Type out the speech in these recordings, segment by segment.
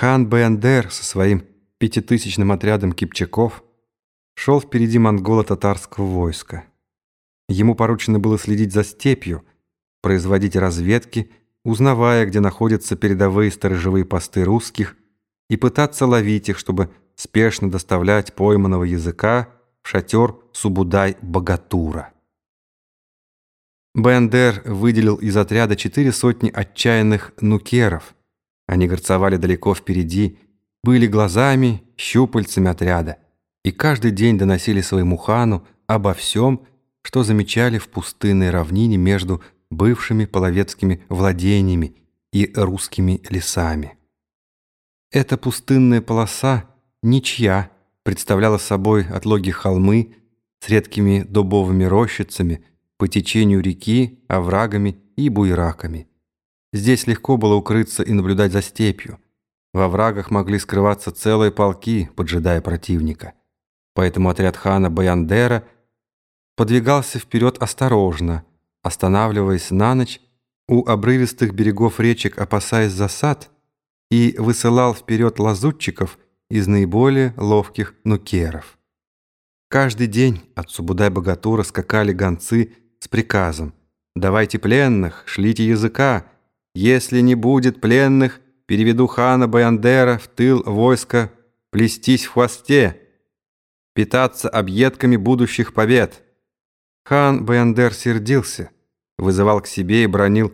Хан Бендер со своим пятитысячным отрядом кипчаков шел впереди монголо-татарского войска. Ему поручено было следить за степью, производить разведки, узнавая, где находятся передовые сторожевые посты русских, и пытаться ловить их, чтобы спешно доставлять пойманного языка в шатер Субудай-Богатура. Бендер выделил из отряда четыре сотни отчаянных нукеров. Они горцевали далеко впереди, были глазами, щупальцами отряда, и каждый день доносили своему хану обо всем, что замечали в пустынной равнине между бывшими половецкими владениями и русскими лесами. Эта пустынная полоса, ничья, представляла собой отлоги холмы с редкими дубовыми рощицами по течению реки, оврагами и буйраками. Здесь легко было укрыться и наблюдать за степью. Во врагах могли скрываться целые полки, поджидая противника. Поэтому отряд хана Баяндера подвигался вперед осторожно, останавливаясь на ночь у обрывистых берегов речек, опасаясь засад, и высылал вперед лазутчиков из наиболее ловких нукеров. Каждый день от Субудай-Богатура скакали гонцы с приказом «Давайте пленных, шлите языка, если не будет пленных, переведу хана Баяндера в тыл войска плестись в хвосте, питаться объедками будущих побед». Хан Баяндер сердился, вызывал к себе и бронил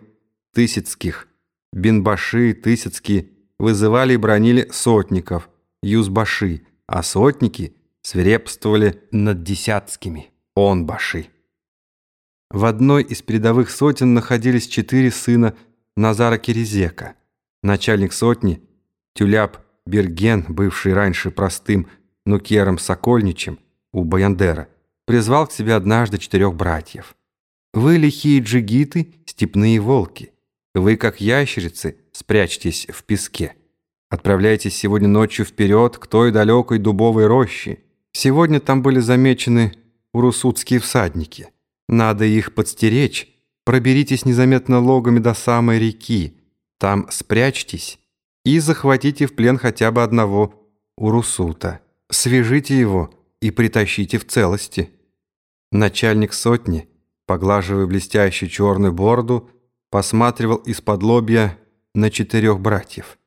Тысяцких. Бинбаши Тысяцкие вызывали и бронили сотников, Юзбаши, а сотники свирепствовали над Десятскими, Онбаши. В одной из передовых сотен находились четыре сына Назара Киризека. Начальник сотни, Тюляп Берген, бывший раньше простым Нукером Сокольничем у Баяндера, призвал к себе однажды четырех братьев. «Вы лихие джигиты, степные волки. Вы, как ящерицы, спрячьтесь в песке. Отправляйтесь сегодня ночью вперед к той далекой дубовой роще. Сегодня там были замечены урусутские всадники. Надо их подстеречь. Проберитесь незаметно логами до самой реки. Там спрячьтесь и захватите в плен хотя бы одного урусута. Свяжите его и притащите в целости». Начальник сотни, поглаживая блестящую черную бороду, посматривал из-под лобья на четырех братьев.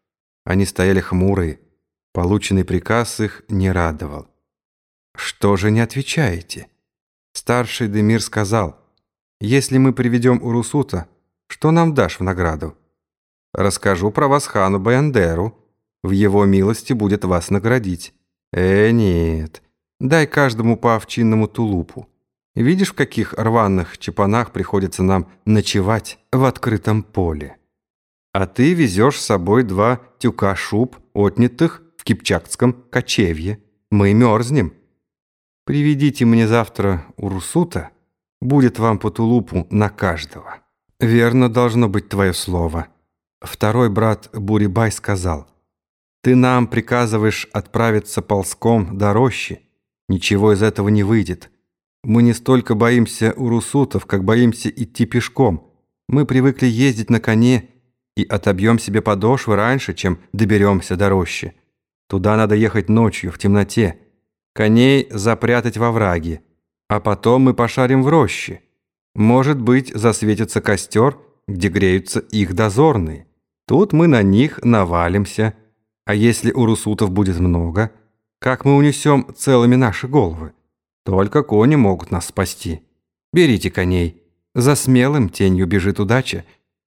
Они стояли хмурые. Полученный приказ их не радовал. «Что же не отвечаете?» Старший Демир сказал, «Если мы приведем Урусута, что нам дашь в награду?» «Расскажу про вас хану Баяндеру. В его милости будет вас наградить». «Э, нет, дай каждому по овчинному тулупу. Видишь, в каких рваных чепанах приходится нам ночевать в открытом поле? А ты везешь с собой два тюка шуб, отнятых в кипчакском кочевье. Мы мерзнем. Приведите мне завтра Урсута, будет вам по тулупу на каждого. Верно должно быть твое слово. Второй брат Бурибай сказал, ты нам приказываешь отправиться ползком до рощи. Ничего из этого не выйдет. Мы не столько боимся урусутов, как боимся идти пешком. Мы привыкли ездить на коне и отобьем себе подошвы раньше, чем доберемся до рощи. Туда надо ехать ночью, в темноте. Коней запрятать во враге. А потом мы пошарим в роще. Может быть, засветится костер, где греются их дозорные. Тут мы на них навалимся. А если урусутов будет много, как мы унесем целыми наши головы? Только кони могут нас спасти. Берите коней. За смелым тенью бежит удача.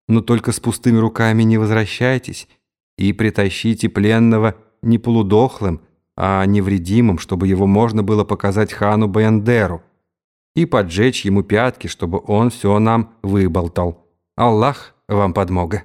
Но только с пустыми руками не возвращайтесь и притащите пленного не полудохлым, а невредимым, чтобы его можно было показать хану Баяндеру и поджечь ему пятки, чтобы он все нам выболтал. Аллах вам подмога.